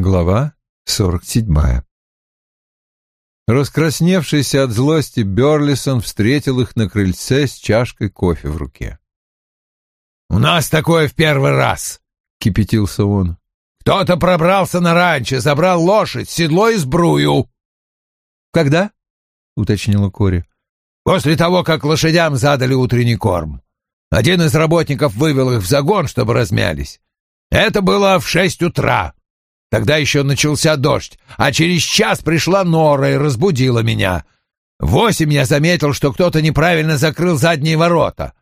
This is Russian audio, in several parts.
Глава сорок седьмая. Раскрасневшийся от злости Берлисон встретил их на крыльце с чашкой кофе в руке. «У нас такое в первый раз!» — кипятился он. «Кто-то пробрался на ранчо, забрал лошадь, седло и сбрую!» «Когда?» — уточнила Кори. «После того, как лошадям задали утренний корм. Один из работников вывел их в загон, чтобы размялись. Это было в шесть утра. Тогда еще начался дождь, а через час пришла Нора и разбудила меня. Восемь я заметил, что кто-то неправильно закрыл задние ворота.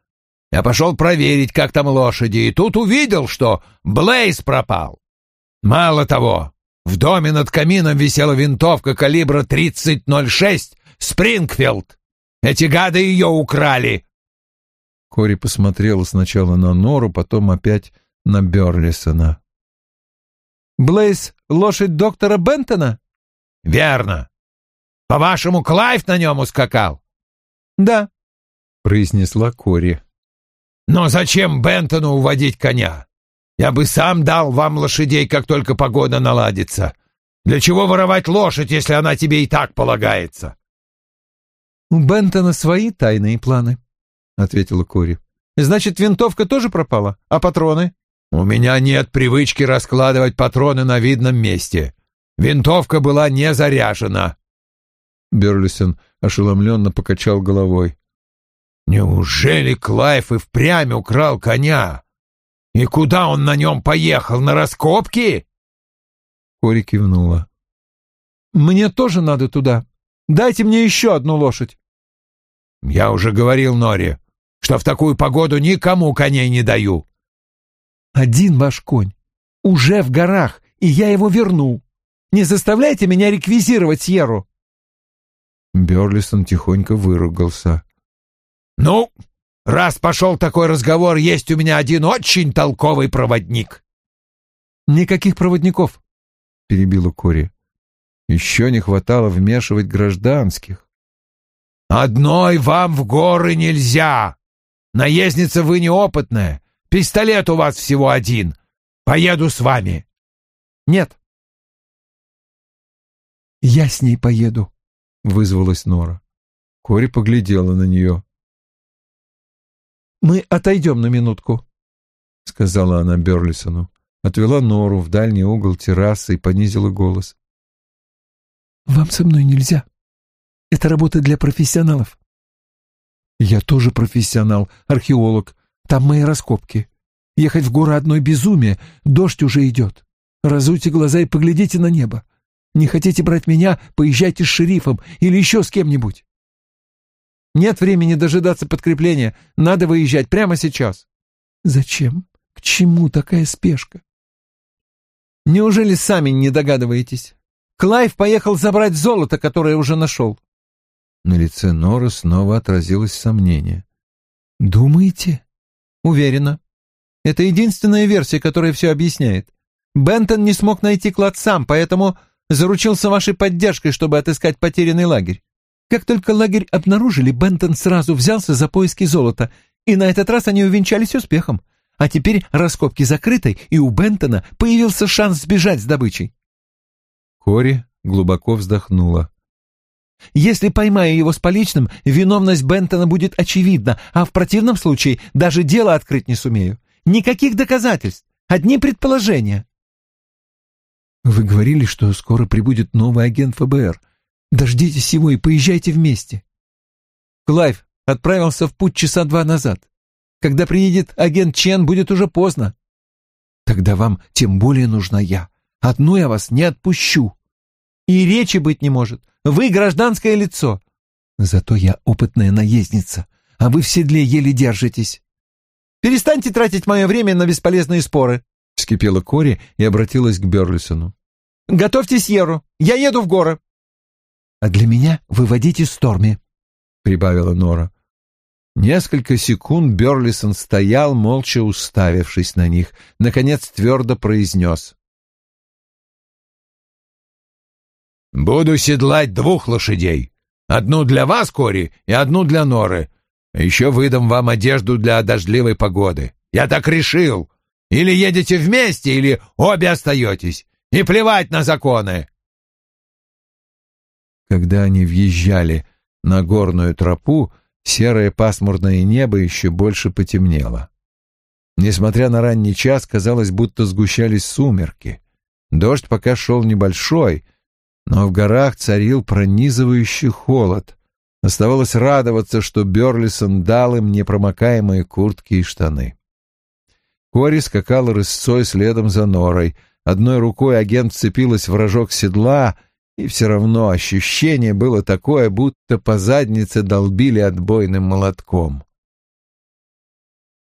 Я пошел проверить, как там лошади, и тут увидел, что Блейз пропал. Мало того, в доме над камином висела винтовка калибра 30.06 «Спрингфилд». Эти гады ее украли. Кори посмотрела сначала на Нору, потом опять на Берлисона. Блейз — лошадь доктора Бентона? Верно. По-вашему, Клайв на нем ускакал? Да, произнесла Кори. Но зачем Бентону уводить коня? Я бы сам дал вам лошадей, как только погода наладится. Для чего воровать лошадь, если она тебе и так полагается? У Бентона свои тайные планы, ответила Кори. Значит, винтовка тоже пропала, а патроны? У меня нет привычки раскладывать патроны на видном месте. Винтовка была не заряжена. Берлисон ошеломленно покачал головой. Неужели Клайв и впрямь украл коня? И куда он на нем поехал? На раскопки? Кори кивнула. Мне тоже надо туда. Дайте мне еще одну лошадь. Я уже говорил Норе, что в такую погоду никому коней не даю. Один ваш конь. Уже в горах, и я его верну. Не заставляйте меня реквизировать Сьерру. Берлисон тихонько выругался. «Ну, раз пошел такой разговор, есть у меня один очень толковый проводник». «Никаких проводников», — перебила Кори. «Еще не хватало вмешивать гражданских». «Одной вам в горы нельзя. Наездница вы неопытная. Пистолет у вас всего один. Поеду с вами. Нет. Я с ней поеду, вызвалась Нора. Кори поглядела на нее. Мы отойдем на минутку, сказала она Берлисону. Отвела Нору в дальний угол террасы и понизила голос. Вам со мной нельзя. Это работа для профессионалов. Я тоже профессионал, археолог, там мои раскопки. Ехать в горы одной безумие, дождь уже идет. Разуйте глаза и поглядите на небо. Не хотите брать меня, поезжайте с шерифом или еще с кем-нибудь. Нет времени дожидаться подкрепления, надо выезжать прямо сейчас. Зачем? К чему такая спешка? Неужели сами не догадываетесь? Клайв поехал забрать золото, которое уже нашел. На лице Нора снова отразилось сомнение. «Думаете?» Уверена. Это единственная версия, которая все объясняет. Бентон не смог найти клад сам, поэтому заручился вашей поддержкой, чтобы отыскать потерянный лагерь. Как только лагерь обнаружили, Бентон сразу взялся за поиски золота, и на этот раз они увенчались успехом. А теперь раскопки закрыты, и у Бентона появился шанс сбежать с добычей. Кори глубоко вздохнула. Если поймаю его с поличным, виновность Бентона будет очевидна, а в противном случае даже дело открыть не сумею. Никаких доказательств, одни предположения. Вы говорили, что скоро прибудет новый агент ФБР. Дождитесь его и поезжайте вместе. Клайв отправился в путь часа два назад. Когда приедет агент Чен, будет уже поздно. Тогда вам тем более нужна я. Одну я вас не отпущу. И речи быть не может. Вы гражданское лицо. Зато я опытная наездница, а вы в седле еле держитесь. Перестаньте тратить мое время на бесполезные споры. Вскипела Кори и обратилась к Берлисону. Готовьте Сьерру, я еду в горы. А для меня выводите Сторми, прибавила Нора. Несколько секунд Берлисон стоял, молча уставившись на них. Наконец твердо произнес. Буду седлать двух лошадей. Одну для вас, Кори, и одну для Норы. А еще выдам вам одежду для дождливой погоды. Я так решил. Или едете вместе, или обе остаетесь. и плевать на законы. Когда они въезжали на горную тропу, серое пасмурное небо еще больше потемнело. Несмотря на ранний час, казалось, будто сгущались сумерки. Дождь пока шел небольшой, но в горах царил пронизывающий холод. Оставалось радоваться, что Берлисон дал им непромокаемые куртки и штаны. Кори скакала рысцой следом за Норой. Одной рукой агент вцепилась в рожок седла, и все равно ощущение было такое, будто по заднице долбили отбойным молотком.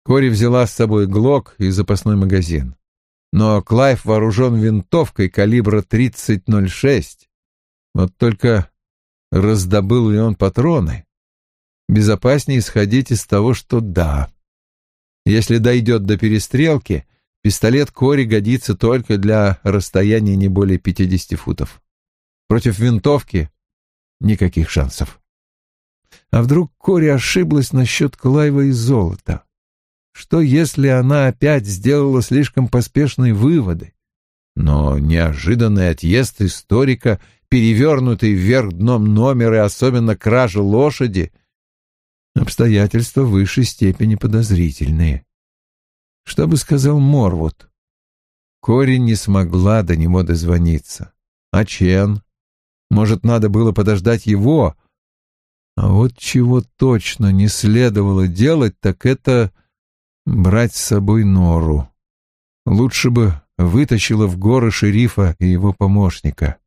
Кори взяла с собой глок и запасной магазин. Но Клайв вооружен винтовкой калибра 30.06. Вот только раздобыл ли он патроны? Безопаснее исходить из того, что да. Если дойдет до перестрелки, пистолет Кори годится только для расстояния не более 50 футов. Против винтовки никаких шансов. А вдруг Кори ошиблась насчет Клайва и золота? Что, если она опять сделала слишком поспешные выводы? Но неожиданный отъезд историка, перевернутый вверх дном номер и особенно кража лошади — обстоятельства в высшей степени подозрительные. Что бы сказал Морвуд? Кори не смогла до него дозвониться. А Чен? Может, надо было подождать его? А вот чего точно не следовало делать, так это брать с собой нору. Лучше бы вытащила в горы шерифа и его помощника.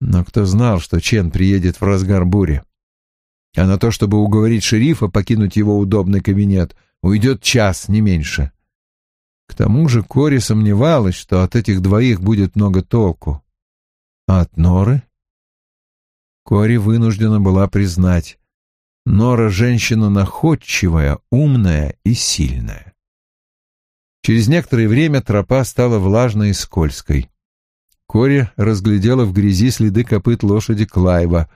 Но кто знал, что Чен приедет в разгар бури? А на то, чтобы уговорить шерифа покинуть его удобный кабинет, уйдет час, не меньше. К тому же Кори сомневалась, что от этих двоих будет много толку. А от Норы? Кори вынуждена была признать, Нора женщина находчивая, умная и сильная. Через некоторое время тропа стала влажной и скользкой. Кори разглядела в грязи следы копыт лошади Клайва.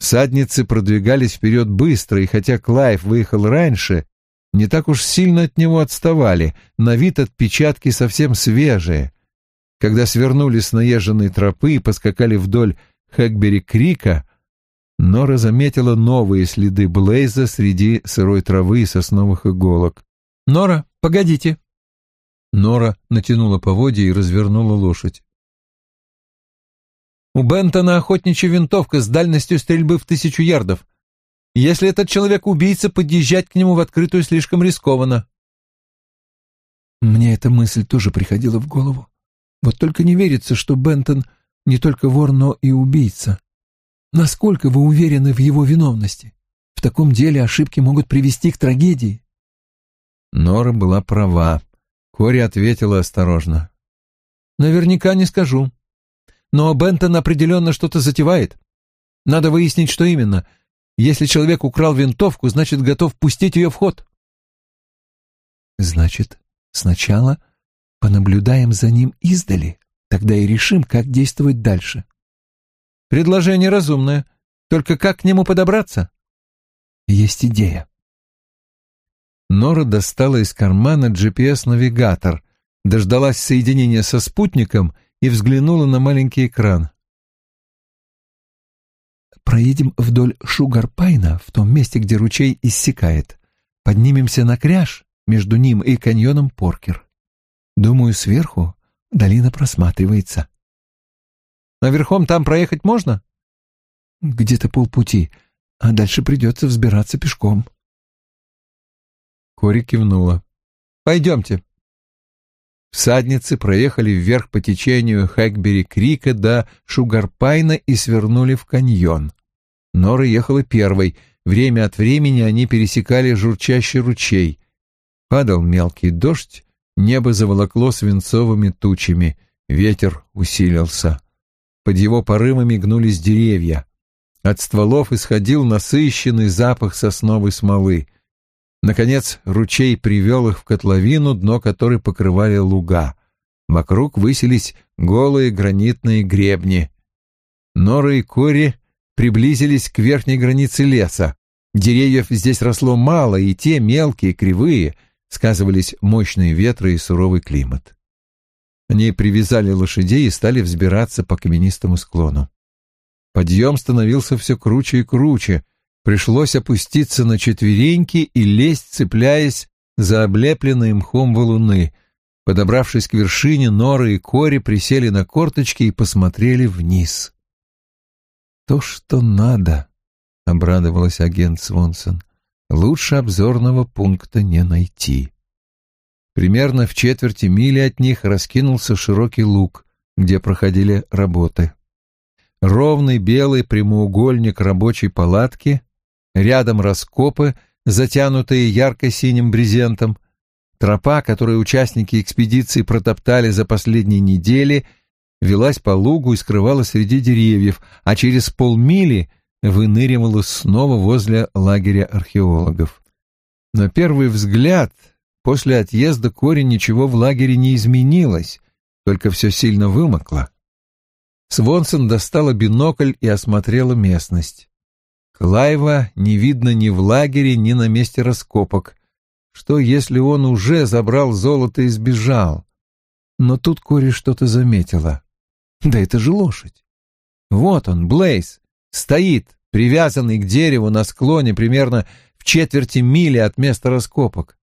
Всадницы продвигались вперед быстро, и хотя Клайв выехал раньше, не так уж сильно от него отставали, на вид отпечатки совсем свежие. Когда свернули с наезженной тропы и поскакали вдоль Хэкбери-Крика, Нора заметила новые следы Блейза среди сырой травы и сосновых иголок. «Нора, погодите!» Нора натянула поводья и развернула лошадь. «У Бентона охотничья винтовка с дальностью стрельбы в тысячу ярдов. Если этот человек убийца, подъезжать к нему в открытую слишком рискованно». Мне эта мысль тоже приходила в голову. Вот только не верится, что Бентон не только вор, но и убийца. Насколько вы уверены в его виновности? В таком деле ошибки могут привести к трагедии. Нора была права. Кори ответила осторожно. Наверняка не скажу. Но Бентон определенно что-то затевает. Надо выяснить, что именно. Если человек украл винтовку, значит, готов пустить ее в ход. Значит, сначала понаблюдаем за ним издали, тогда и решим, как действовать дальше. Предложение разумное. Только как к нему подобраться? Есть идея. Нора достала из кармана GPS-навигатор, дождалась соединения со спутником и взглянула на маленький экран. Проедем вдоль Шугарпайна, в том месте, где ручей иссякает. Поднимемся на кряж между ним и каньоном Поркер. Думаю, сверху долина просматривается. А верхом там проехать можно? Где-то полпути, а дальше придется взбираться пешком. Кори кивнула. Пойдемте. Всадницы проехали вверх по течению Хэкбери-Крика до Шугарпайна и свернули в каньон. Нора ехала первой. Время от времени они пересекали журчащий ручей. Падал мелкий дождь, небо заволокло свинцовыми тучами, ветер усилился. Под его порывами гнулись деревья. От стволов исходил насыщенный запах сосновой смолы. Наконец ручей привел их в котловину, дно которой покрывали луга. Вокруг высились голые гранитные гребни. Нора и Кори приблизились к верхней границе леса. Деревьев здесь росло мало, и те, мелкие, кривые, сказывались мощные ветры и суровый климат. Они привязали лошадей и стали взбираться по каменистому склону. Подъем становился все круче и круче. Пришлось опуститься на четвереньки и лезть, цепляясь за облепленные мхом валуны. Подобравшись к вершине, Нора и Кори присели на корточки и посмотрели вниз. «То, что надо», — обрадовалась агент Свонсон. «Лучше обзорного пункта не найти». Примерно в четверти мили от них раскинулся широкий луг, где проходили работы. Ровный белый прямоугольник рабочей палатки, рядом раскопы, затянутые ярко-синим брезентом, тропа, которую участники экспедиции протоптали за последние недели, велась по лугу и скрывалась среди деревьев, а через полмили выныривала снова возле лагеря археологов. На первый взгляд, после отъезда Кори ничего в лагере не изменилось, только все сильно вымокло. Свонсон достала бинокль и осмотрела местность. Клайва не видно ни в лагере, ни на месте раскопок. Что, если он уже забрал золото и сбежал? Но тут Кори что-то заметила. Да это же лошадь. Вот он, Блейз, стоит, привязанный к дереву на склоне примерно в четверти мили от места раскопок.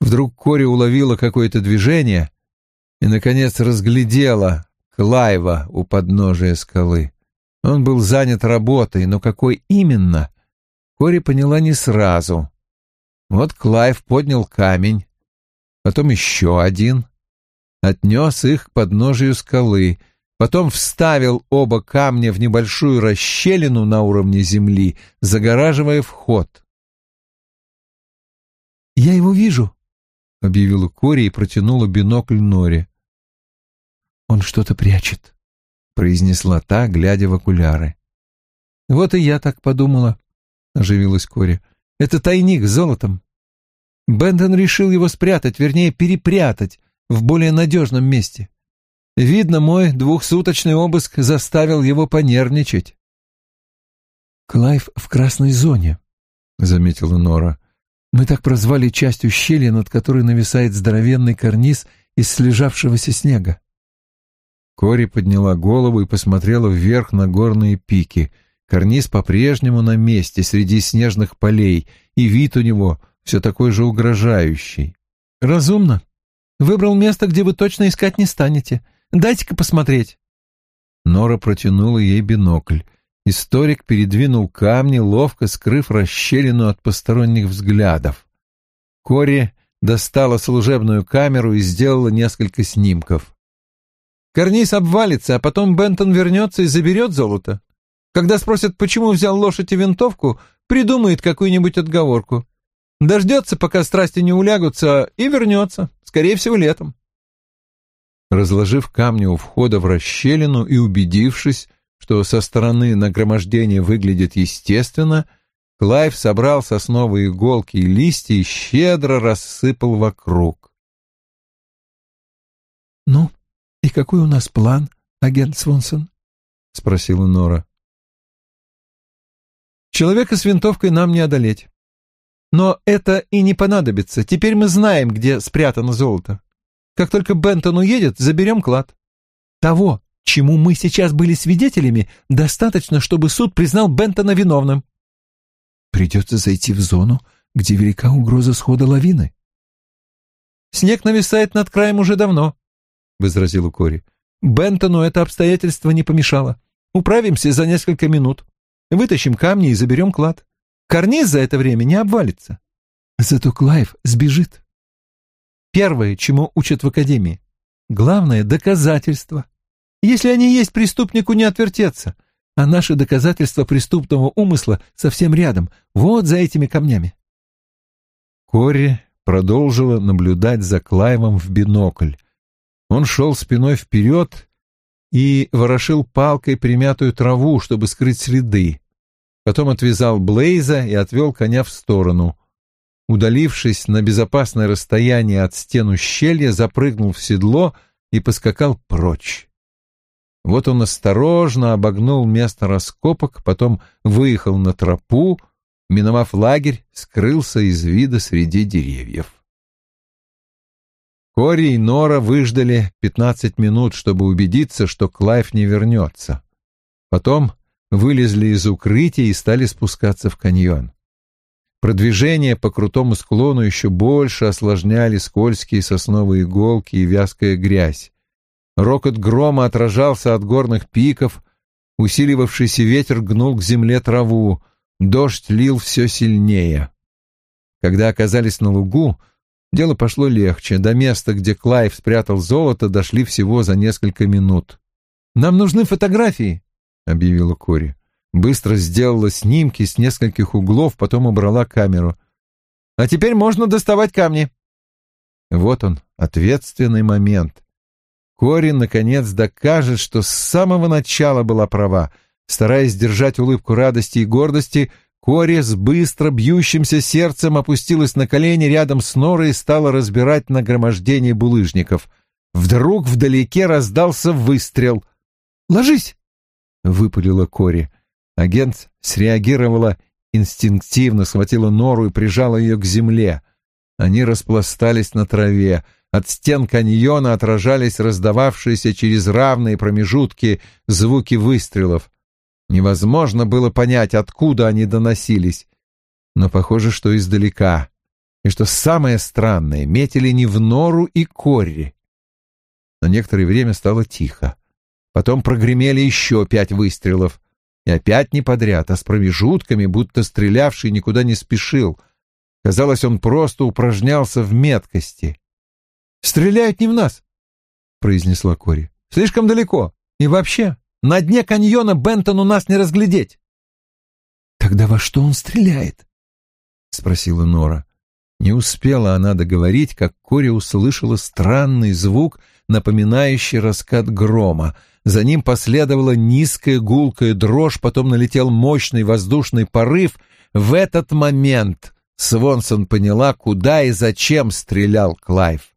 Вдруг Кори уловила какое-то движение и, наконец, разглядела Клайва у подножия скалы. Он был занят работой, но какой именно, Кори поняла не сразу. Вот Клайв поднял камень, потом еще один, отнес их к подножию скалы, потом вставил оба камня в небольшую расщелину на уровне земли, загораживая вход. «Я его вижу», — объявила Кори и протянула бинокль Норе. «Он что-то прячет», — произнесла та, глядя в окуляры. «Вот и я так подумала», — оживилась Кори. «Это тайник с золотом. Бендон решил его спрятать, вернее, перепрятать в более надежном месте. Видно, мой двухсуточный обыск заставил его понервничать». «Клайв в красной зоне», — заметила Нора. «Мы так прозвали часть ущелья, над которой нависает здоровенный карниз из слежавшегося снега. Кори подняла голову и посмотрела вверх на горные пики. Карниз по-прежнему на месте, среди снежных полей, и вид у него все такой же угрожающий. «Разумно. Выбрал место, где вы точно искать не станете. Дайте-ка посмотреть». Нора протянула ей бинокль. Историк передвинул камни, ловко скрыв расщелину от посторонних взглядов. Кори достала служебную камеру и сделала несколько снимков. Карниз обвалится, а потом Бентон вернется и заберет золото. Когда спросят, почему взял лошадь и винтовку, придумает какую-нибудь отговорку. Дождется, пока страсти не улягутся, и вернется, скорее всего, летом. Разложив камни у входа в расщелину и убедившись, что со стороны нагромождения выглядит естественно, Клайв собрал сосновые иголки и листья и щедро рассыпал вокруг. Какой у нас план, агент Свонсон?» — спросила Нора. «Человека с винтовкой нам не одолеть. Но это и не понадобится. Теперь мы знаем, где спрятано золото. Как только Бентон уедет, заберем клад. Того, чему мы сейчас были свидетелями, достаточно, чтобы суд признал Бентона виновным». «Придется зайти в зону, где велика угроза схода лавины». «Снег нависает над краем уже давно», — возразил Кори. «Бентону это обстоятельство не помешало. Управимся за несколько минут. Вытащим камни и заберем клад. Карниз за это время не обвалится. Зато Клайв сбежит. Первое, чему учат в академии. Главное — доказательство. Если они есть, преступнику не отвертеться. А наши доказательства преступного умысла совсем рядом, вот за этими камнями. Кори продолжила наблюдать за Клайвом в бинокль. Он шел спиной вперед и ворошил палкой примятую траву, чтобы скрыть следы. Потом отвязал Блейза и отвел коня в сторону. Удалившись на безопасное расстояние от стен ущелья, запрыгнул в седло и поскакал прочь. Вот он осторожно обогнул место раскопок, потом выехал на тропу, миновав лагерь, скрылся из вида среди деревьев. Кори и Нора выждали пятнадцать минут, чтобы убедиться, что Клайв не вернется. Потом вылезли из укрытия и стали спускаться в каньон. Продвижение по крутому склону еще больше осложняли скользкие сосновые иголки и вязкая грязь. Рокот грома отражался от горных пиков, усиливавшийся ветер гнул к земле траву, дождь лил все сильнее. Когда оказались на лугу, дело пошло легче. До места, где Клайв спрятал золото, дошли всего за несколько минут. «Нам нужны фотографии», — объявила Кори. Быстро сделала снимки с нескольких углов, потом убрала камеру. «А теперь можно доставать камни». Вот он, ответственный момент. Кори, наконец, докажет, что с самого начала была права. Стараясь держать улыбку радости и гордости, Кори с быстро бьющимся сердцем опустилась на колени рядом с Норой и стала разбирать нагромождение булыжников. Вдруг вдалеке раздался выстрел. «Ложись!» — выпалила Кори. Агент среагировала инстинктивно, схватила Нору и прижала ее к земле. Они распластались на траве. От стен каньона отражались раздававшиеся через равные промежутки звуки выстрелов. Невозможно было понять, откуда они доносились, но похоже, что издалека. И что самое странное, метили не в нору и корри. На некоторое время стало тихо. Потом прогремели еще пять выстрелов. И опять не подряд, а с промежутками, будто стрелявший никуда не спешил. Казалось, он просто упражнялся в меткости. «Стреляют не в нас», — произнесла Кори. «Слишком далеко. И вообще, на дне каньона Бентону нас не разглядеть. Тогда во что он стреляет? спросила Нора. Не успела она договорить, как Кори услышала странный звук, напоминающий раскат грома. За ним последовала низкая гулкая дрожь, потом налетел мощный воздушный порыв. В этот момент Свонсон поняла, куда и зачем стрелял Клайв.